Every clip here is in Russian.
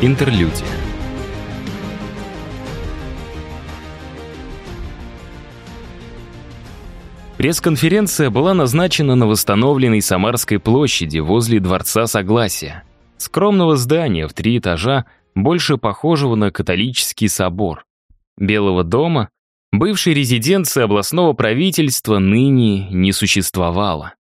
Интерлюдия. Пресс-конференция была назначена на восстановленной Самарской площади возле Дворца Согласия. Скромного здания в три этажа, больше похожего на католический собор. Белого дома, бывшей резиденции областного правительства, ныне не существовало.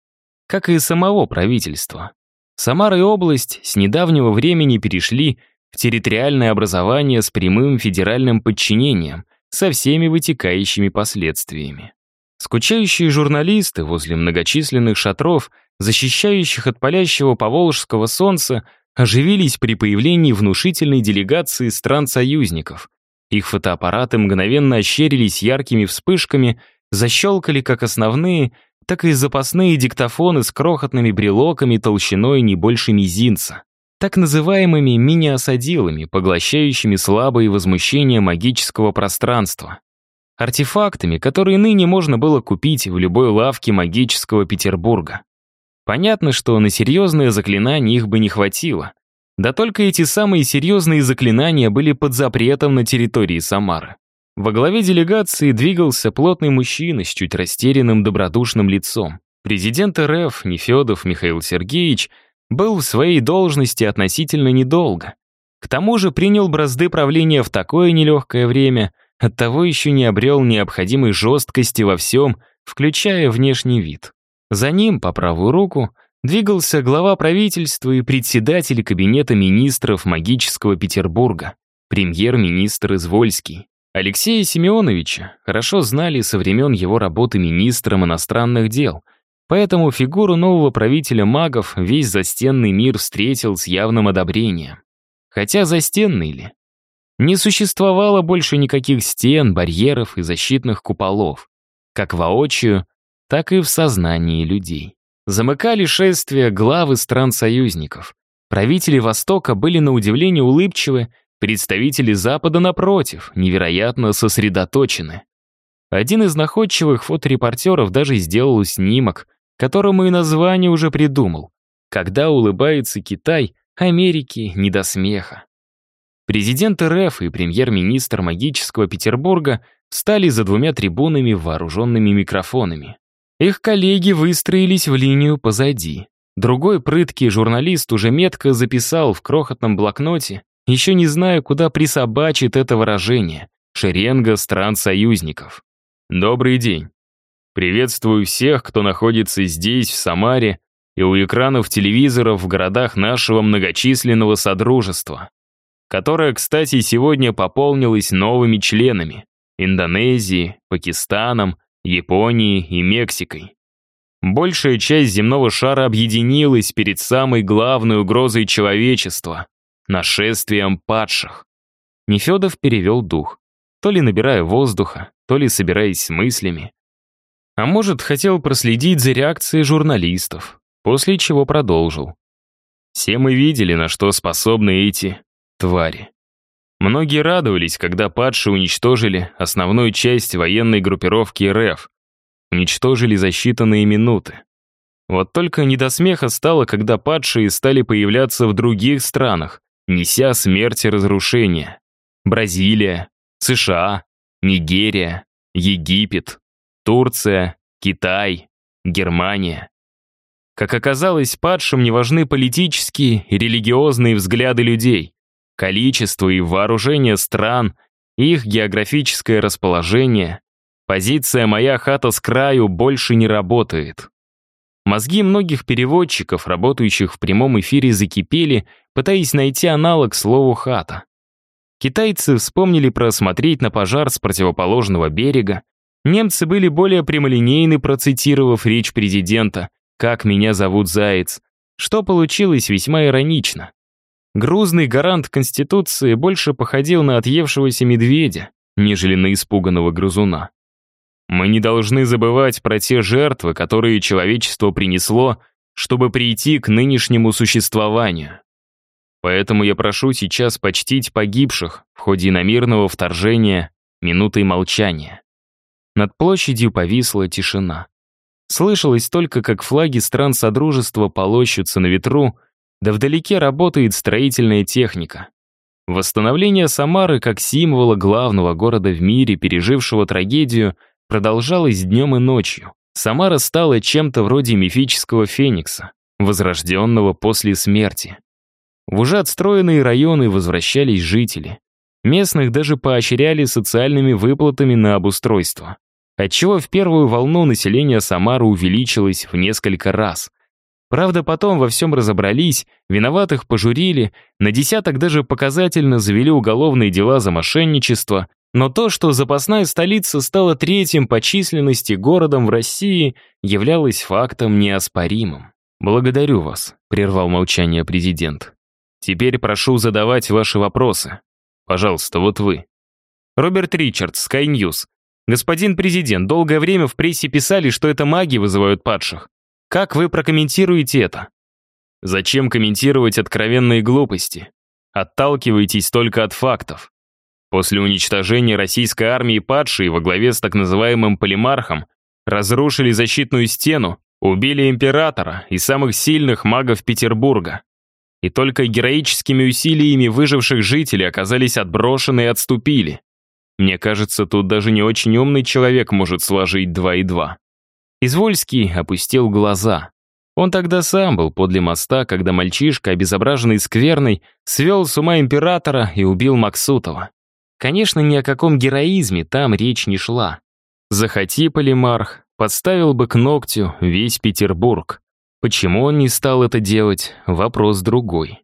Как и самого правительства. Самара и область с недавнего времени перешли территориальное образование с прямым федеральным подчинением, со всеми вытекающими последствиями. Скучающие журналисты возле многочисленных шатров, защищающих от палящего поволжского солнца, оживились при появлении внушительной делегации стран-союзников. Их фотоаппараты мгновенно ощерились яркими вспышками, защелкали как основные, так и запасные диктофоны с крохотными брелоками толщиной не больше мизинца так называемыми мини-осадилами, поглощающими слабые возмущения магического пространства. Артефактами, которые ныне можно было купить в любой лавке магического Петербурга. Понятно, что на серьезные заклинания их бы не хватило. Да только эти самые серьезные заклинания были под запретом на территории Самары. Во главе делегации двигался плотный мужчина с чуть растерянным добродушным лицом. Президент РФ Нефедов Михаил Сергеевич – был в своей должности относительно недолго. К тому же принял бразды правления в такое нелегкое время, оттого еще не обрел необходимой жесткости во всем, включая внешний вид. За ним, по правую руку, двигался глава правительства и председатель кабинета министров магического Петербурга, премьер-министр Извольский. Алексея Семеновича хорошо знали со времен его работы министром иностранных дел — Поэтому фигуру нового правителя магов весь застенный мир встретил с явным одобрением. Хотя застенный ли? Не существовало больше никаких стен, барьеров и защитных куполов, как воочию, так и в сознании людей. Замыкали шествие главы стран-союзников. Правители Востока были на удивление улыбчивы, представители Запада, напротив, невероятно сосредоточены. Один из находчивых фоторепортеров даже сделал снимок, которому и название уже придумал. Когда улыбается Китай, Америки не до смеха. Президент РФ и премьер-министр магического Петербурга встали за двумя трибунами, вооруженными микрофонами. Их коллеги выстроились в линию позади. Другой прыткий журналист уже метко записал в крохотном блокноте, еще не зная, куда присобачит это выражение, шеренга стран-союзников. «Добрый день. Приветствую всех, кто находится здесь, в Самаре, и у экранов телевизоров в городах нашего многочисленного содружества, которое, кстати, сегодня пополнилось новыми членами — Индонезии, Пакистаном, Японией и Мексикой. Большая часть земного шара объединилась перед самой главной угрозой человечества — нашествием падших. Нефедов перевел дух, то ли набирая воздуха, то ли собираясь с мыслями. А может, хотел проследить за реакцией журналистов, после чего продолжил. Все мы видели, на что способны эти твари. Многие радовались, когда падшие уничтожили основную часть военной группировки РФ. Уничтожили за считанные минуты. Вот только не до смеха стало, когда падшие стали появляться в других странах, неся смерть и разрушение. Бразилия, США, Нигерия, Египет, Турция, Китай, Германия. Как оказалось, падшим не важны политические и религиозные взгляды людей, количество и вооружение стран, их географическое расположение. Позиция «моя хата с краю» больше не работает. Мозги многих переводчиков, работающих в прямом эфире, закипели, пытаясь найти аналог слову «хата». Китайцы вспомнили про смотреть на пожар с противоположного берега, Немцы были более прямолинейны, процитировав речь президента «Как меня зовут Заяц», что получилось весьма иронично. Грузный гарант Конституции больше походил на отъевшегося медведя, нежели на испуганного грызуна. Мы не должны забывать про те жертвы, которые человечество принесло, чтобы прийти к нынешнему существованию. Поэтому я прошу сейчас почтить погибших в ходе иномирного вторжения минутой молчания. Над площадью повисла тишина. Слышалось только, как флаги стран Содружества полощутся на ветру, да вдалеке работает строительная техника. Восстановление Самары как символа главного города в мире, пережившего трагедию, продолжалось днем и ночью. Самара стала чем-то вроде мифического феникса, возрожденного после смерти. В уже отстроенные районы возвращались жители. Местных даже поощряли социальными выплатами на обустройство. Отчего в первую волну население Самары увеличилось в несколько раз. Правда, потом во всем разобрались, виноватых пожурили, на десяток даже показательно завели уголовные дела за мошенничество, но то, что запасная столица стала третьим по численности городом в России, являлось фактом неоспоримым. «Благодарю вас», — прервал молчание президент. «Теперь прошу задавать ваши вопросы. Пожалуйста, вот вы». Роберт Ричардс, Sky News. Господин президент, долгое время в прессе писали, что это маги вызывают падших. Как вы прокомментируете это? Зачем комментировать откровенные глупости? Отталкивайтесь только от фактов. После уничтожения российской армии падшие во главе с так называемым полимархом разрушили защитную стену, убили императора и самых сильных магов Петербурга. И только героическими усилиями выживших жителей оказались отброшены и отступили. Мне кажется, тут даже не очень умный человек может сложить два и два. Извольский опустил глаза. Он тогда сам был подле моста, когда мальчишка, обезображенный скверной, свел с ума императора и убил Максутова. Конечно, ни о каком героизме там речь не шла. Захоти Полимарх, подставил бы к ногтю весь Петербург. Почему он не стал это делать, вопрос другой.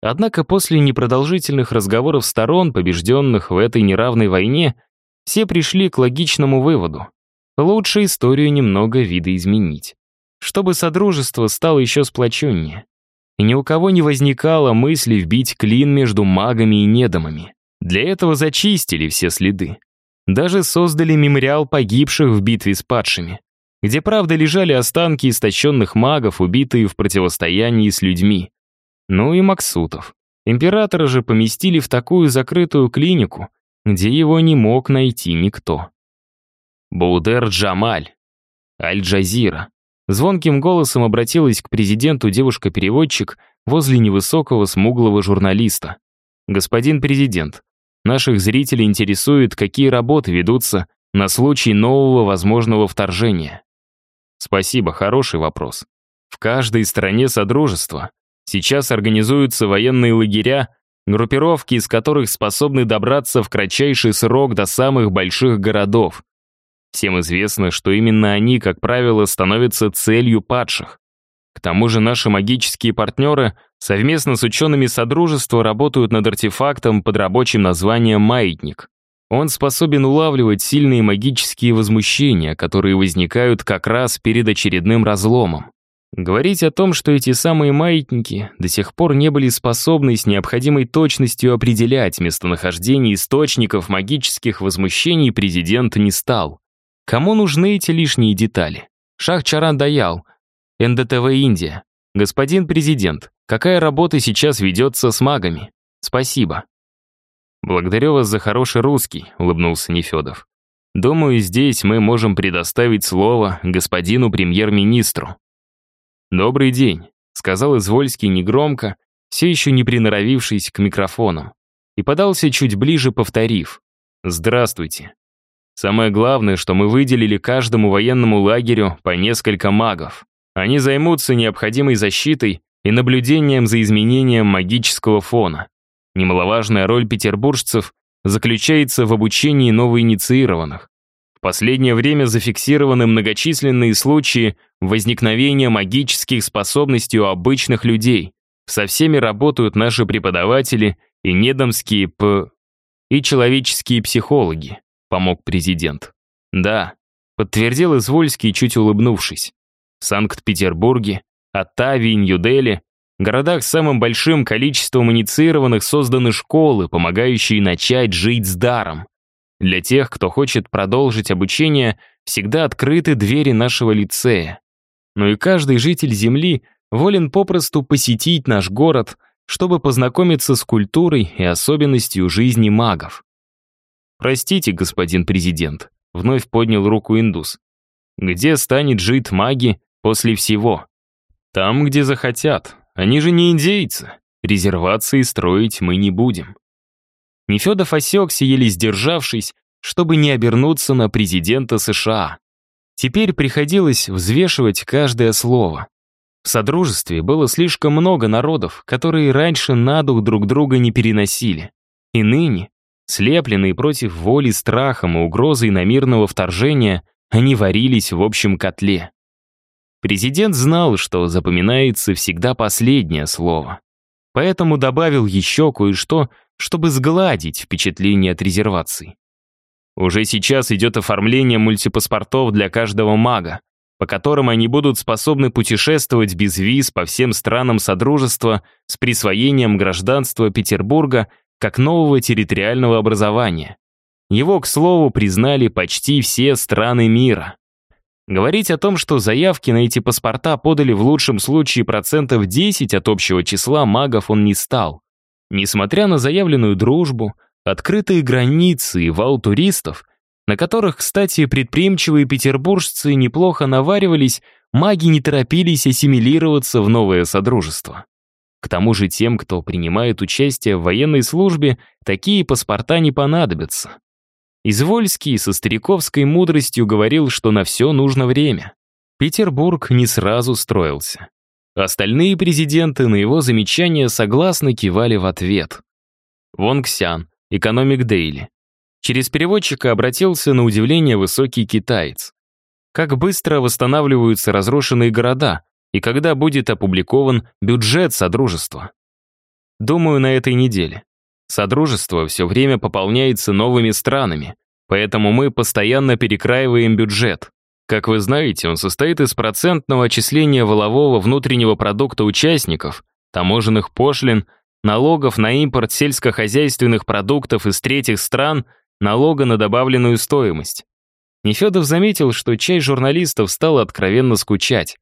Однако после непродолжительных разговоров сторон, побежденных в этой неравной войне, все пришли к логичному выводу. Лучше историю немного видоизменить. Чтобы Содружество стало еще сплоченнее. И ни у кого не возникало мысли вбить клин между магами и недомами. Для этого зачистили все следы. Даже создали мемориал погибших в битве с падшими, где, правда, лежали останки истощенных магов, убитые в противостоянии с людьми. Ну и Максутов. Императора же поместили в такую закрытую клинику, где его не мог найти никто. Баудер Джамаль. Аль-Джазира. Звонким голосом обратилась к президенту девушка-переводчик возле невысокого смуглого журналиста. «Господин президент, наших зрителей интересует, какие работы ведутся на случай нового возможного вторжения». Спасибо, хороший вопрос. В каждой стране Содружества Сейчас организуются военные лагеря, группировки из которых способны добраться в кратчайший срок до самых больших городов. Всем известно, что именно они, как правило, становятся целью падших. К тому же наши магические партнеры совместно с учеными Содружества работают над артефактом под рабочим названием «Маятник». Он способен улавливать сильные магические возмущения, которые возникают как раз перед очередным разломом. Говорить о том, что эти самые маятники до сих пор не были способны с необходимой точностью определять местонахождение источников магических возмущений, президент не стал. Кому нужны эти лишние детали? Шах-Чаран Даял, НДТВ Индия. Господин президент, какая работа сейчас ведется с магами? Спасибо. Благодарю вас за хороший русский, улыбнулся Нефедов. Думаю, здесь мы можем предоставить слово господину премьер-министру. «Добрый день», — сказал Извольский негромко, все еще не приноровившись к микрофону, и подался чуть ближе, повторив. «Здравствуйте. Самое главное, что мы выделили каждому военному лагерю по несколько магов. Они займутся необходимой защитой и наблюдением за изменением магического фона. Немаловажная роль петербуржцев заключается в обучении новоинициированных. В последнее время зафиксированы многочисленные случаи возникновения магических способностей у обычных людей. Со всеми работают наши преподаватели и недомские п... и человеческие психологи, помог президент. Да, подтвердил Извольский, чуть улыбнувшись. В Санкт-Петербурге, Оттаве и Нью-Дели, городах с самым большим количеством инициированных созданы школы, помогающие начать жить с даром. Для тех, кто хочет продолжить обучение, всегда открыты двери нашего лицея. Но и каждый житель Земли волен попросту посетить наш город, чтобы познакомиться с культурой и особенностью жизни магов. «Простите, господин президент», — вновь поднял руку индус. «Где станет жить маги после всего?» «Там, где захотят. Они же не индейцы. Резервации строить мы не будем». Нефедов осекся, еле сдержавшись, чтобы не обернуться на президента США. Теперь приходилось взвешивать каждое слово. В Содружестве было слишком много народов, которые раньше на дух друг друга не переносили. И ныне, слепленные против воли страхом и угрозой на мирного вторжения, они варились в общем котле. Президент знал, что запоминается всегда последнее слово. Поэтому добавил еще кое-что, чтобы сгладить впечатление от резерваций. Уже сейчас идет оформление мультипаспортов для каждого мага, по которым они будут способны путешествовать без виз по всем странам Содружества с присвоением гражданства Петербурга как нового территориального образования. Его, к слову, признали почти все страны мира. Говорить о том, что заявки на эти паспорта подали в лучшем случае процентов 10 от общего числа магов он не стал. Несмотря на заявленную дружбу, открытые границы и вал туристов, на которых, кстати, предприимчивые петербуржцы неплохо наваривались, маги не торопились ассимилироваться в новое содружество. К тому же тем, кто принимает участие в военной службе, такие паспорта не понадобятся. Извольский со стариковской мудростью говорил, что на все нужно время. Петербург не сразу строился. Остальные президенты на его замечания согласно кивали в ответ. Вон Ксян, экономик Дейли. Через переводчика обратился на удивление высокий китаец. Как быстро восстанавливаются разрушенные города и когда будет опубликован бюджет Содружества? Думаю, на этой неделе. Содружество все время пополняется новыми странами, поэтому мы постоянно перекраиваем бюджет. Как вы знаете, он состоит из процентного отчисления волового внутреннего продукта участников, таможенных пошлин, налогов на импорт сельскохозяйственных продуктов из третьих стран налога на добавленную стоимость. Нефедов заметил, что часть журналистов стала откровенно скучать.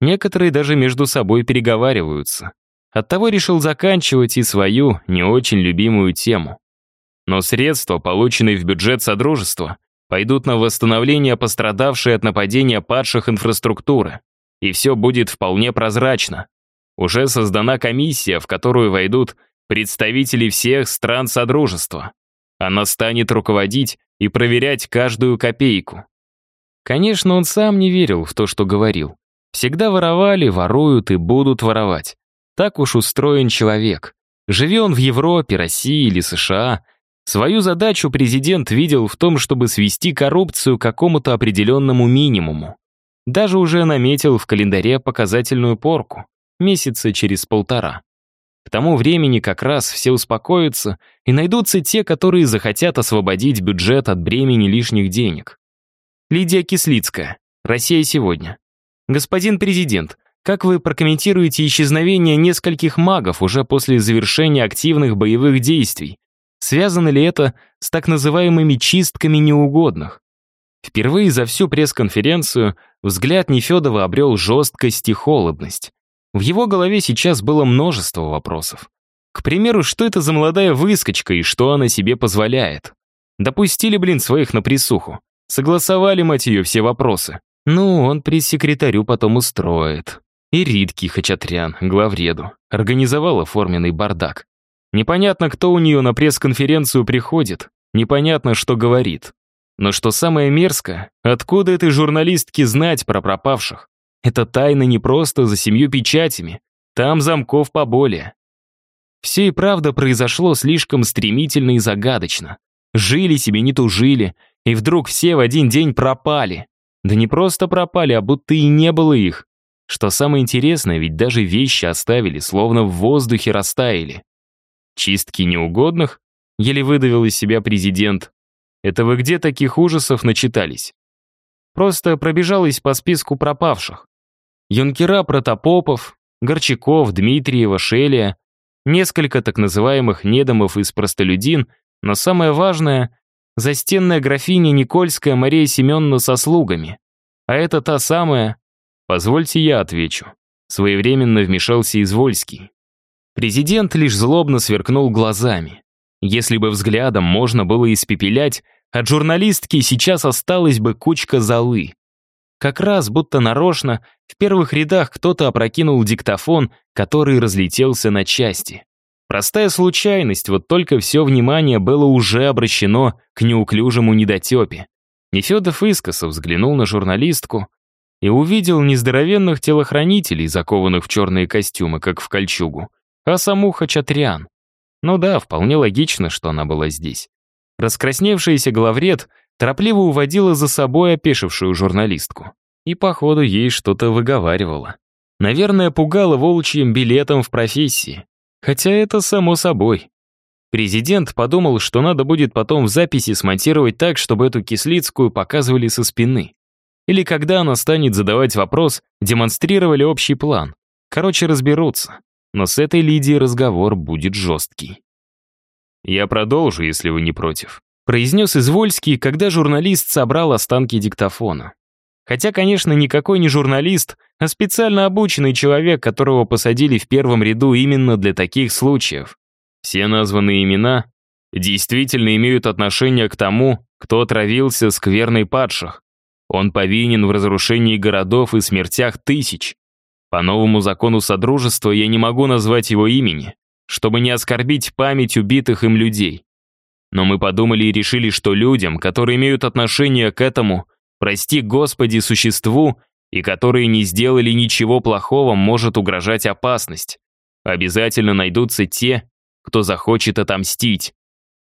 Некоторые даже между собой переговариваются. Оттого решил заканчивать и свою, не очень любимую тему. Но средства, полученные в бюджет Содружества, пойдут на восстановление пострадавшей от нападения падших инфраструктуры. И все будет вполне прозрачно. Уже создана комиссия, в которую войдут представители всех стран Содружества. Она станет руководить и проверять каждую копейку. Конечно, он сам не верил в то, что говорил. Всегда воровали, воруют и будут воровать. Так уж устроен человек. Живи он в Европе, России или США, свою задачу президент видел в том, чтобы свести коррупцию к какому-то определенному минимуму. Даже уже наметил в календаре показательную порку, месяца через полтора. К тому времени как раз все успокоятся, и найдутся те, которые захотят освободить бюджет от бремени лишних денег. Лидия Кислицкая. Россия сегодня. Господин президент, как вы прокомментируете исчезновение нескольких магов уже после завершения активных боевых действий? Связано ли это с так называемыми чистками неугодных? Впервые за всю пресс-конференцию взгляд Нефедова обрел жесткость и холодность. В его голове сейчас было множество вопросов. К примеру, что это за молодая выскочка и что она себе позволяет? Допустили, блин, своих на присуху. Согласовали, мать ее, все вопросы. Ну, он пресс-секретарю потом устроит. И Ритки Хачатрян, главреду, организовал оформленный бардак. Непонятно, кто у нее на пресс-конференцию приходит, непонятно, что говорит. Но что самое мерзкое, откуда этой журналистке знать про пропавших? Это тайна не просто за семью печатями. Там замков поболее. Все и правда произошло слишком стремительно и загадочно. Жили себе, не тужили, и вдруг все в один день пропали. Да не просто пропали, а будто и не было их. Что самое интересное, ведь даже вещи оставили, словно в воздухе растаяли. Чистки неугодных? Еле выдавил из себя президент. Это вы где таких ужасов начитались? Просто пробежалась по списку пропавших. Юнкера Протопопов, Горчаков, Дмитриева, Шелия, несколько так называемых недомов из простолюдин, но самое важное — застенная графиня Никольская Мария Семеновна со слугами. А это та самая... Позвольте я отвечу. Своевременно вмешался Извольский. Президент лишь злобно сверкнул глазами. Если бы взглядом можно было испепелять, от журналистки сейчас осталась бы кучка золы. Как раз, будто нарочно, в первых рядах кто-то опрокинул диктофон, который разлетелся на части. Простая случайность, вот только все внимание было уже обращено к неуклюжему недотепе. Нефедов искоса взглянул на журналистку и увидел нездоровенных телохранителей, закованных в черные костюмы, как в кольчугу, а саму Хачатрян. Ну да, вполне логично, что она была здесь. Раскрасневшаяся главред торопливо уводила за собой опешившую журналистку. И, походу, ей что-то выговаривала. Наверное, пугала волчьим билетом в профессии. Хотя это само собой. Президент подумал, что надо будет потом в записи смонтировать так, чтобы эту кислицкую показывали со спины. Или когда она станет задавать вопрос, демонстрировали общий план. Короче, разберутся. Но с этой Лидией разговор будет жесткий. «Я продолжу, если вы не против», — произнес Извольский, когда журналист собрал останки диктофона. Хотя, конечно, никакой не журналист, а специально обученный человек, которого посадили в первом ряду именно для таких случаев. Все названные имена действительно имеют отношение к тому, кто отравился скверной падших. Он повинен в разрушении городов и смертях тысяч. По новому закону Содружества я не могу назвать его имени, чтобы не оскорбить память убитых им людей. Но мы подумали и решили, что людям, которые имеют отношение к этому, прости Господи, существу, и которые не сделали ничего плохого, может угрожать опасность. Обязательно найдутся те, кто захочет отомстить.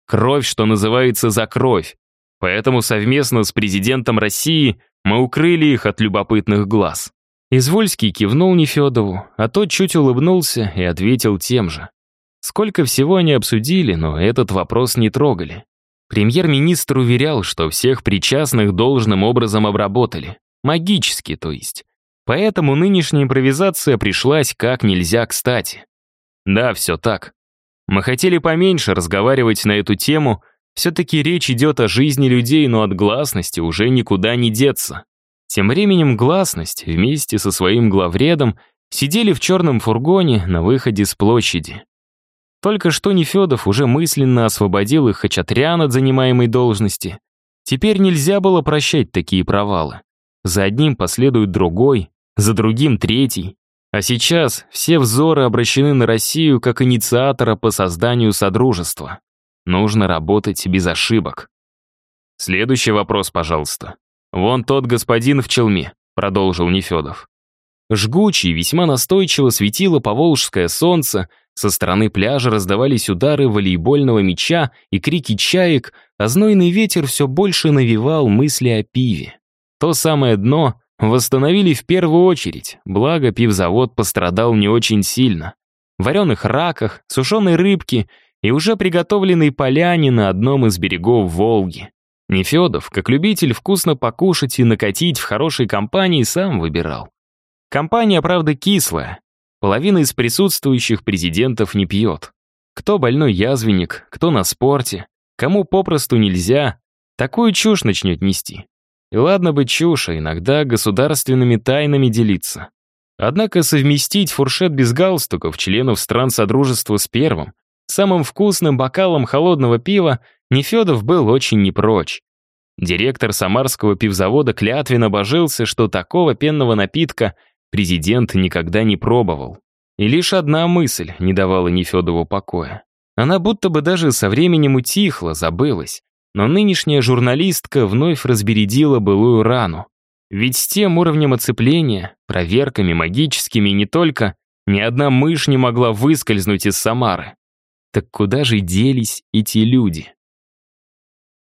Кровь, что называется, за кровь. Поэтому совместно с президентом России мы укрыли их от любопытных глаз. Извольский кивнул Нефедову, а тот чуть улыбнулся и ответил тем же. Сколько всего они обсудили, но этот вопрос не трогали. Премьер-министр уверял, что всех причастных должным образом обработали. Магически, то есть. Поэтому нынешняя импровизация пришлась как нельзя кстати. Да, все так. Мы хотели поменьше разговаривать на эту тему, все-таки речь идет о жизни людей, но от гласности уже никуда не деться. Тем временем гласность вместе со своим главредом сидели в черном фургоне на выходе с площади. Только что Нефедов уже мысленно освободил их Хачатрян от занимаемой должности. Теперь нельзя было прощать такие провалы. За одним последует другой, за другим третий. А сейчас все взоры обращены на Россию как инициатора по созданию Содружества. Нужно работать без ошибок. Следующий вопрос, пожалуйста. Вон тот господин в челме, продолжил Нефедов. Жгучий, весьма настойчиво светило поволжское солнце, со стороны пляжа раздавались удары волейбольного мяча и крики чаек, а знойный ветер все больше навевал мысли о пиве. То самое дно восстановили в первую очередь, благо пивзавод пострадал не очень сильно. Вареных раках, сушеной рыбке и уже приготовленной поляне на одном из берегов Волги. Нефедов, как любитель вкусно покушать и накатить в хорошей компании, сам выбирал. Компания, правда, кислая, Половина из присутствующих президентов не пьет. Кто больной язвенник, кто на спорте, кому попросту нельзя, такую чушь начнет нести. И ладно бы чушь, а иногда государственными тайнами делиться. Однако совместить фуршет без галстуков членов стран Содружества с первым, самым вкусным бокалом холодного пива, Нефедов был очень не прочь. Директор Самарского пивзавода клятвенно божился, что такого пенного напитка президент никогда не пробовал. И лишь одна мысль не давала Нефедову покоя. Она будто бы даже со временем утихла, забылась. Но нынешняя журналистка вновь разбередила былую рану. Ведь с тем уровнем оцепления, проверками магическими не только, ни одна мышь не могла выскользнуть из Самары. Так куда же делись эти люди?